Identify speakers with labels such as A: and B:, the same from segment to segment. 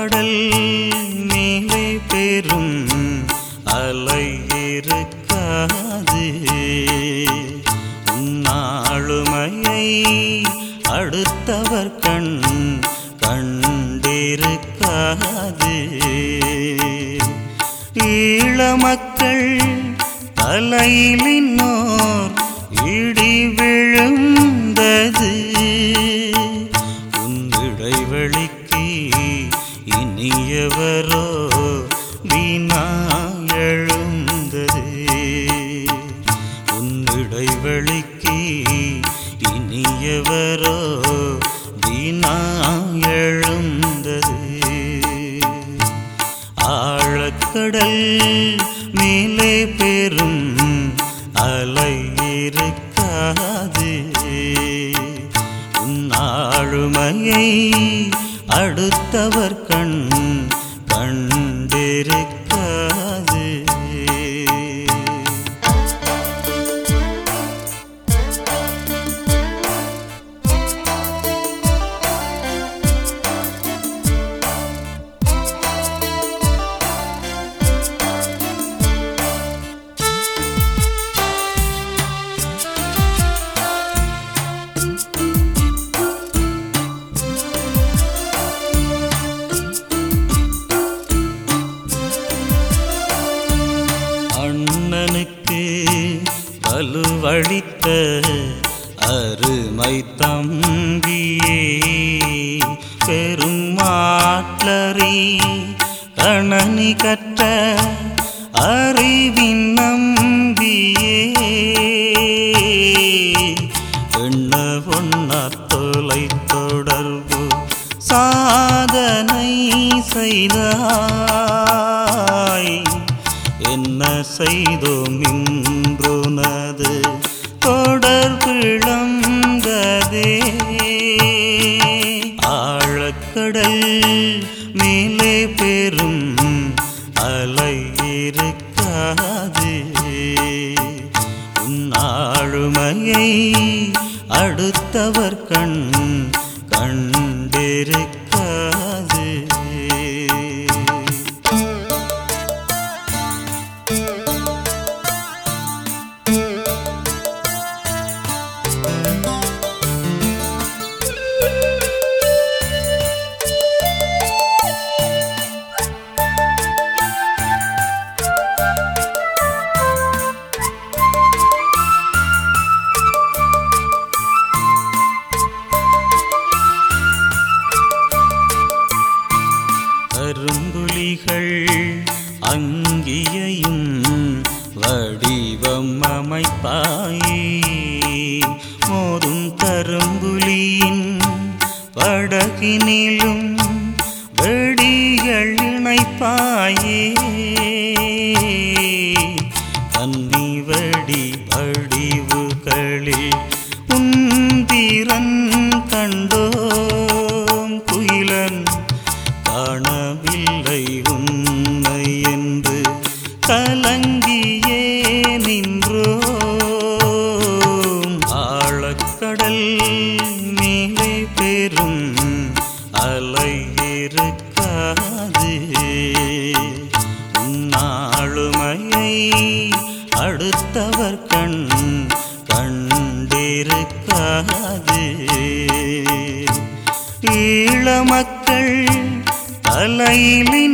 A: கடல் மேலே பெரும் அலை இருக்காது. உன்னாளுமையை அடுத்தவர் கண் கண்டிருக்காது. ஈழமக்கள் தலையிலின்னோர் இடி விழுந்தது இனியவரோ வீணா எழுந்தது. உன் இடைவெளிக்கு இனியவரோ வீணா எழுந்தது. ஆழக்கடல் மேலே பெரும் அலை இருக்காது. உன் ஆளுமையை அடுத்தவர் கண் வழித்த அருமை தம்பியே பெருமாட்லரி கணனி கற்ற அறிவின் நம்பியே. எண்ண ஒன்னா தொலை தொடர்பு சாதனை செய்தாய். என்ன செய்தோம் இன்றுனது கடல் மேலே பெரும் அலை இருக்காது. உன்னாழுமையை அடுத்தவர் கண் கண்டிருக்க அங்கியையும் வடிவம் அமைப்பாயே. மோதும் கரும்புலியின் படகினிலும் வெடிகள் இணைப்பாயே. கன்னி வடி வடிவுகளில் உந்திரன் கண்டோ. கலங்கியே நின்றோம். ஆழக்கடல் மேலே பெரும் அலை இருக்காது. உன்னாளுமையை அடுத்தவர் கண் கண்டிருக்காது. ஈழ மக்கள் இடி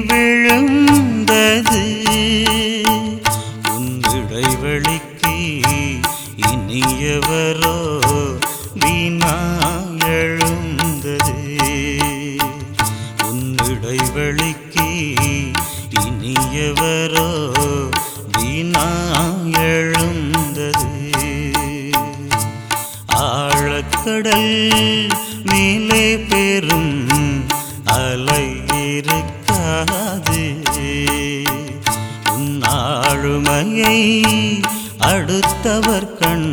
A: விழுந்தது. உன் இடைவெளிக்கு இனியவரோ வீணாயழுந்தது. உன் இடைவெளிக்கு இனியவரோ வீணாயழுந்தது. ஆழக்கடல் மேலே உன் ஆளுமையை அடுத்தவர் கண்